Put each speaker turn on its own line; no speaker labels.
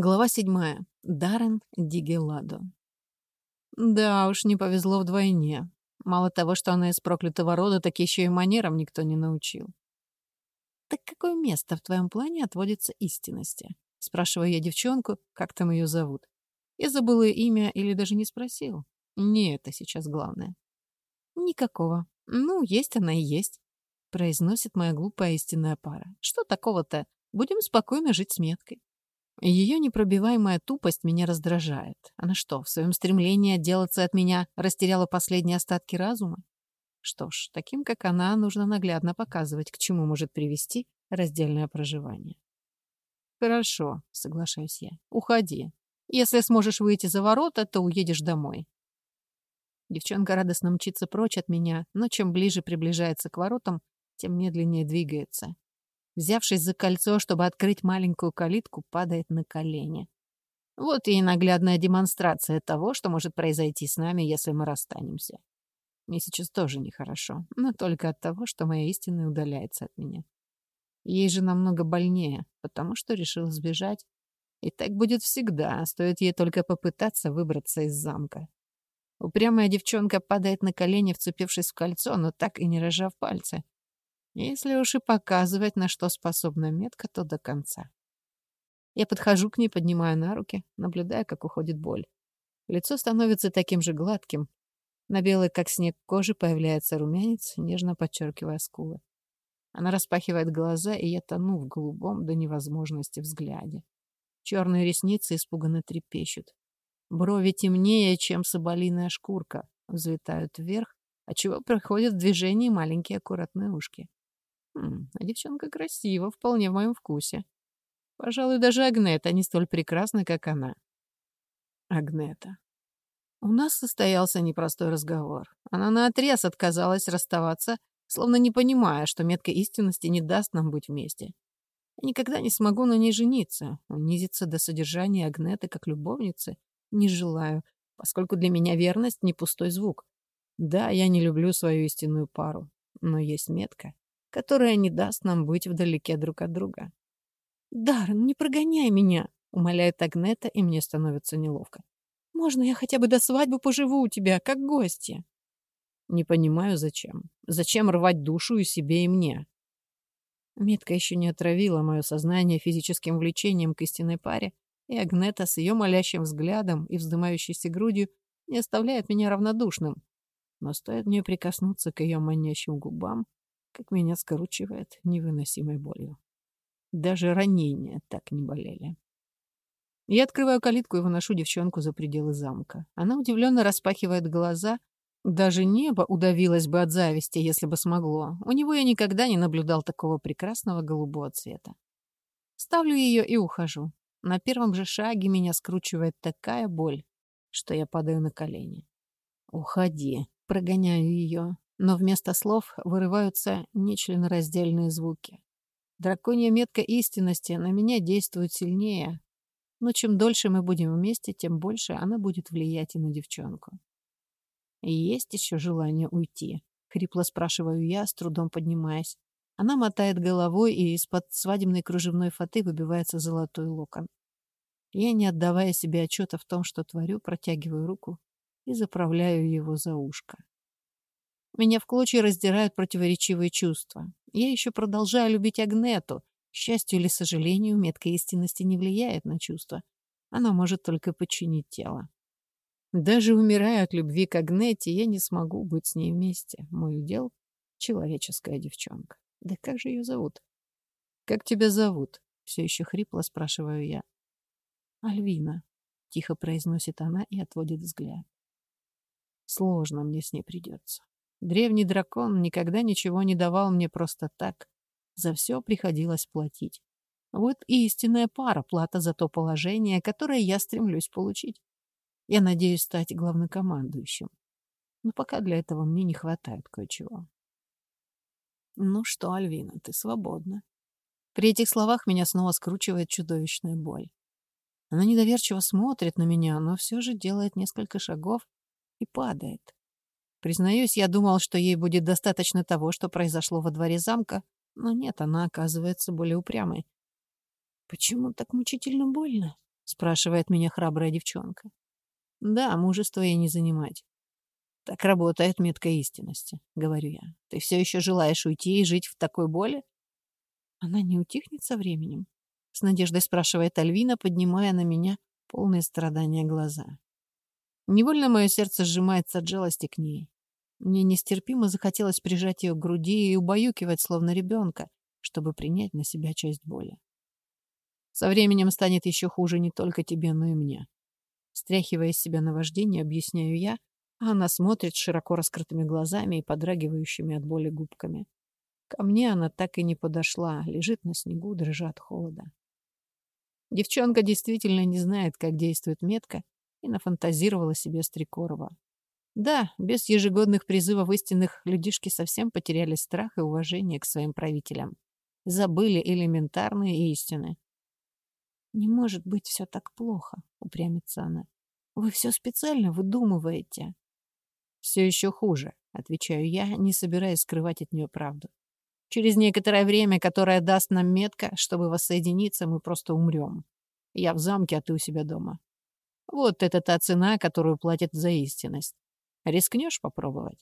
Глава седьмая. Даррен Дигеладо. Да уж, не повезло вдвойне. Мало того, что она из проклятого рода, так еще и манерам никто не научил. «Так какое место в твоем плане отводится истинности?» Спрашиваю я девчонку, как там ее зовут. Я забыла имя или даже не спросил. Не это сейчас главное. «Никакого. Ну, есть она и есть», — произносит моя глупая истинная пара. «Что такого-то? Будем спокойно жить с меткой». Ее непробиваемая тупость меня раздражает. Она что, в своем стремлении отделаться от меня растеряла последние остатки разума? Что ж, таким, как она, нужно наглядно показывать, к чему может привести раздельное проживание. «Хорошо», — соглашаюсь я. «Уходи. Если сможешь выйти за ворота, то уедешь домой». Девчонка радостно мчится прочь от меня, но чем ближе приближается к воротам, тем медленнее двигается взявшись за кольцо, чтобы открыть маленькую калитку, падает на колени. Вот и наглядная демонстрация того, что может произойти с нами, если мы расстанемся. Мне сейчас тоже нехорошо, но только от того, что моя истина удаляется от меня. Ей же намного больнее, потому что решил сбежать. И так будет всегда, стоит ей только попытаться выбраться из замка. Упрямая девчонка падает на колени, вцепившись в кольцо, но так и не рожав пальцы. Если уж и показывать, на что способна метка, то до конца. Я подхожу к ней, поднимаю на руки, наблюдая, как уходит боль. Лицо становится таким же гладким. На белой, как снег, коже появляется румянец, нежно подчеркивая скулы. Она распахивает глаза, и я тону в голубом до невозможности взгляде. Черные ресницы испуганно трепещут. Брови темнее, чем соболиная шкурка, взлетают вверх, отчего проходят в движении маленькие аккуратные ушки. А девчонка красива, вполне в моем вкусе. Пожалуй, даже Агнета не столь прекрасна, как она. Агнета. У нас состоялся непростой разговор. Она наотрез отказалась расставаться, словно не понимая, что метка истинности не даст нам быть вместе. Я никогда не смогу на ней жениться. Унизиться до содержания Агнеты как любовницы не желаю, поскольку для меня верность не пустой звук. Да, я не люблю свою истинную пару, но есть метка, которая не даст нам быть вдалеке друг от друга. «Даррен, не прогоняй меня!» — умоляет Агнета, и мне становится неловко. «Можно я хотя бы до свадьбы поживу у тебя, как гостья?» Не понимаю, зачем. Зачем рвать душу и себе, и мне? Метка еще не отравила мое сознание физическим влечением к истинной паре, и Агнета с ее молящим взглядом и вздымающейся грудью не оставляет меня равнодушным. Но стоит мне прикоснуться к ее манящим губам, как меня скручивает невыносимой болью. Даже ранения так не болели. Я открываю калитку и выношу девчонку за пределы замка. Она удивленно распахивает глаза. Даже небо удавилось бы от зависти, если бы смогло. У него я никогда не наблюдал такого прекрасного голубого цвета. Ставлю ее и ухожу. На первом же шаге меня скручивает такая боль, что я падаю на колени. «Уходи!» Прогоняю ее но вместо слов вырываются нечленораздельные звуки. Драконья метка истинности на меня действует сильнее, но чем дольше мы будем вместе, тем больше она будет влиять и на девчонку. Есть еще желание уйти? Хрипло спрашиваю я, с трудом поднимаясь. Она мотает головой, и из-под свадебной кружевной фаты выбивается золотой локон. Я, не отдавая себе отчета в том, что творю, протягиваю руку и заправляю его за ушко. Меня в клочья раздирают противоречивые чувства. Я еще продолжаю любить Агнету. К счастью или сожалению, метка истинности не влияет на чувства. Она может только подчинить тело. Даже умирая от любви к Агнете, я не смогу быть с ней вместе. Мой удел — человеческая девчонка. Да как же ее зовут? «Как тебя зовут?» — все еще хрипло спрашиваю я. «Альвина», — тихо произносит она и отводит взгляд. Сложно мне с ней придется. Древний дракон никогда ничего не давал мне просто так. За все приходилось платить. Вот и истинная пара плата за то положение, которое я стремлюсь получить. Я надеюсь стать главнокомандующим. Но пока для этого мне не хватает кое-чего. Ну что, Альвина, ты свободна. При этих словах меня снова скручивает чудовищная боль. Она недоверчиво смотрит на меня, но все же делает несколько шагов и падает. Признаюсь, я думал, что ей будет достаточно того, что произошло во дворе замка, но нет, она оказывается более упрямой. «Почему так мучительно больно?» — спрашивает меня храбрая девчонка. Да, мужество ей не занимать. Так работает метка истинности, говорю я. Ты все еще желаешь уйти и жить в такой боли? Она не утихнет со временем? С надеждой спрашивает Альвина, поднимая на меня полные страдания глаза. Невольно мое сердце сжимается от жалости к ней. Мне нестерпимо захотелось прижать ее к груди и убаюкивать, словно ребенка, чтобы принять на себя часть боли. Со временем станет еще хуже не только тебе, но и мне. Стряхивая из себя наваждение, объясняю я, а она смотрит широко раскрытыми глазами и подрагивающими от боли губками. Ко мне она так и не подошла, лежит на снегу, дрожа от холода. Девчонка действительно не знает, как действует метка, и нафантазировала себе Стрекорова. Да, без ежегодных призывов истинных людишки совсем потеряли страх и уважение к своим правителям. Забыли элементарные истины. «Не может быть все так плохо», — упрямится она. «Вы все специально выдумываете». «Все еще хуже», — отвечаю я, не собираясь скрывать от нее правду. «Через некоторое время, которое даст нам метка, чтобы воссоединиться, мы просто умрем. Я в замке, а ты у себя дома. Вот это та цена, которую платят за истинность. Рискнешь попробовать?